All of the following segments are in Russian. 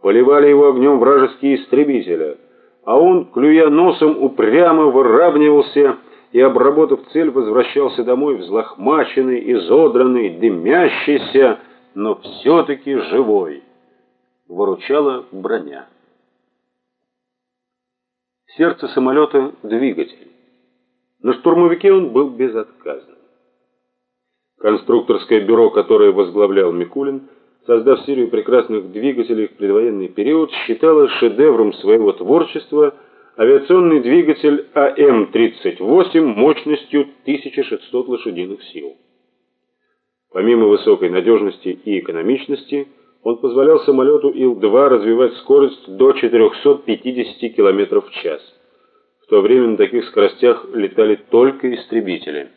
Поливали его огнем вражеские истребители, а он, клюя носом, упрямо выравнивался и, обработав цель, возвращался домой взлохмаченный, изодранный, дымящийся, но все-таки живой. Выручала броня. Сердце самолета — двигатель. На штурмовике он был безотказным. Конструкторское бюро, которое возглавлял Микулин, создав серию прекрасных двигателей в предвоенный период, считало шедевром своего творчества авиационный двигатель АМ-38 мощностью 1600 лошадиных сил. Помимо высокой надежности и экономичности, он позволял самолету Ил-2 развивать скорость до 450 км в час. В то время на таких скоростях летали только истребители.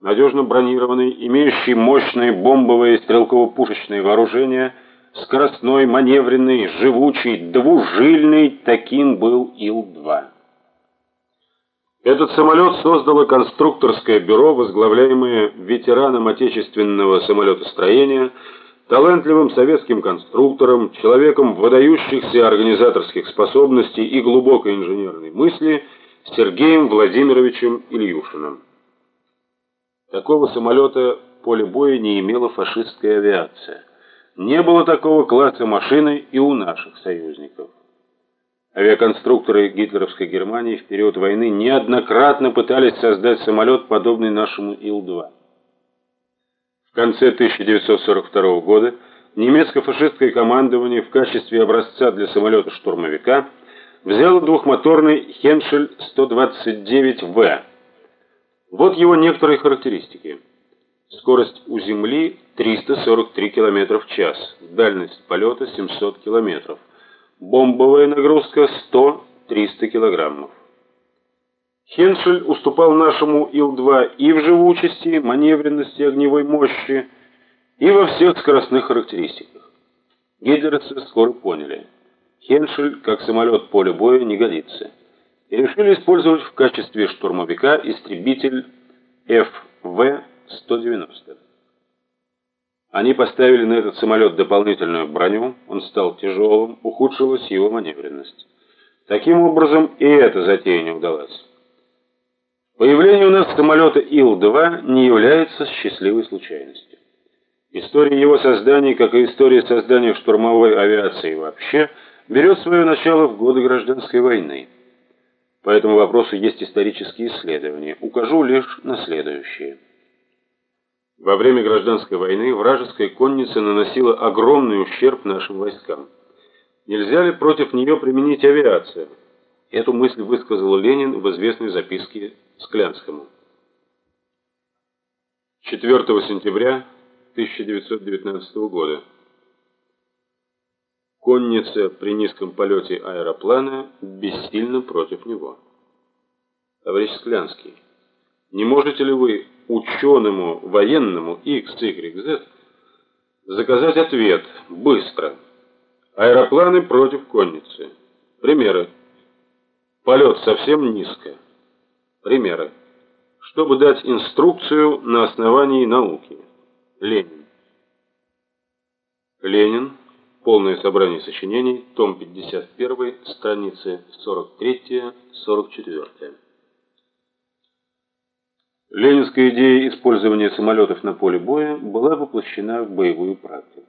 Надежно бронированный, имеющий мощные бомбовые стрелково-пушечные вооружения, скоростной, маневренный, живучий, двужильный, таким был Ил-2. Этот самолет создало конструкторское бюро, возглавляемое ветераном отечественного самолетостроения, талантливым советским конструктором, человеком выдающихся организаторских способностей и глубокой инженерной мысли Сергеем Владимировичем Ильюшиным. Такого самолета поле боя не имела фашистская авиация. Не было такого класса машины и у наших союзников. Авиаконструкторы гитлеровской Германии в период войны неоднократно пытались создать самолет, подобный нашему Ил-2. В конце 1942 года немецко-фашистское командование в качестве образца для самолета-штурмовика взяло двухмоторный Хеншель 129В. Вот его некоторые характеристики. Скорость у Земли 343 км в час, дальность полета 700 км. Бомбовая нагрузка 100-300 килограммов. Хеншель уступал нашему Ил-2 и в живучести, маневренности огневой мощи, и во всех скоростных характеристиках. Гитлеровцы скоро поняли, Хеншель как самолет поля боя не годится, и решили использовать в качестве штурмовика истребитель ФВ-190. Они поставили на этот самолет дополнительную броню, он стал тяжелым, ухудшилась его маневренность. Таким образом, и эта затея не удалась. Появление у нас самолета Ил-2 не является счастливой случайностью. История его создания, как и история создания штурмовой авиации вообще, берет свое начало в годы гражданской войны. По этому вопросу есть исторические исследования. Укажу лишь на следующее. Во время гражданской войны вражеская конница наносила огромный ущерб нашим войскам. Нельзя ли против нее применить авиацию? Эту мысль высказал Ленин в известной записке Склянскому. 4 сентября 1919 года. Конница при низком полете аэроплана бессильна против него. Товарищ Склянский, не можете ли вы ученому военному XYZ заказать ответ быстро. Аэропланы против конницы. Примеры. Полет совсем низко. Примеры. Чтобы дать инструкцию на основании науки. Ленин. Ленин. Полное собрание сочинений. Том 51. Страницы 43-44. Ленинская идея использования самолетов на поле боя была воплощена в боевую практику.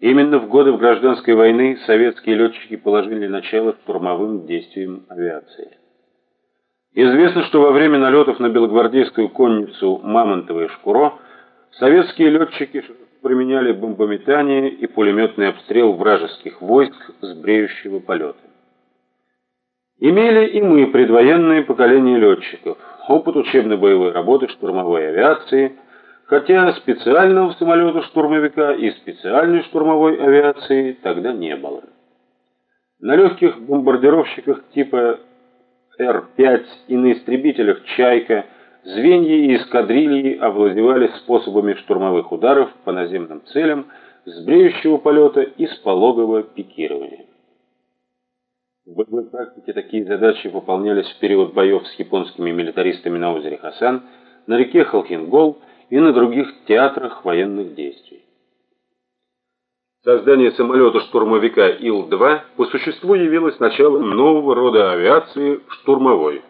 Именно в годы гражданской войны советские летчики положили начало штурмовым действиям авиации. Известно, что во время налетов на белогвардейскую конницу Мамонтово и Шкуро советские летчики применяли бомбометание и пулеметный обстрел вражеских войск с бреющего полета. Имели и мы предвоенное поколение летчиков – опыт учебно-боевой работы штурмовой авиации, хотя специального самолета-штурмовика и специальной штурмовой авиации тогда не было. На легких бомбардировщиках типа Р-5 и на истребителях «Чайка» звенья и эскадрильи овладевали способами штурмовых ударов по наземным целям с бреющего полета и с пологового пикирования. В боевой практике такие задачи выполнялись в период боев с японскими милитаристами на озере Хасан, на реке Халхингол и на других театрах военных действий. Создание самолета-штурмовика Ил-2 по существу явилось началом нового рода авиации штурмовой.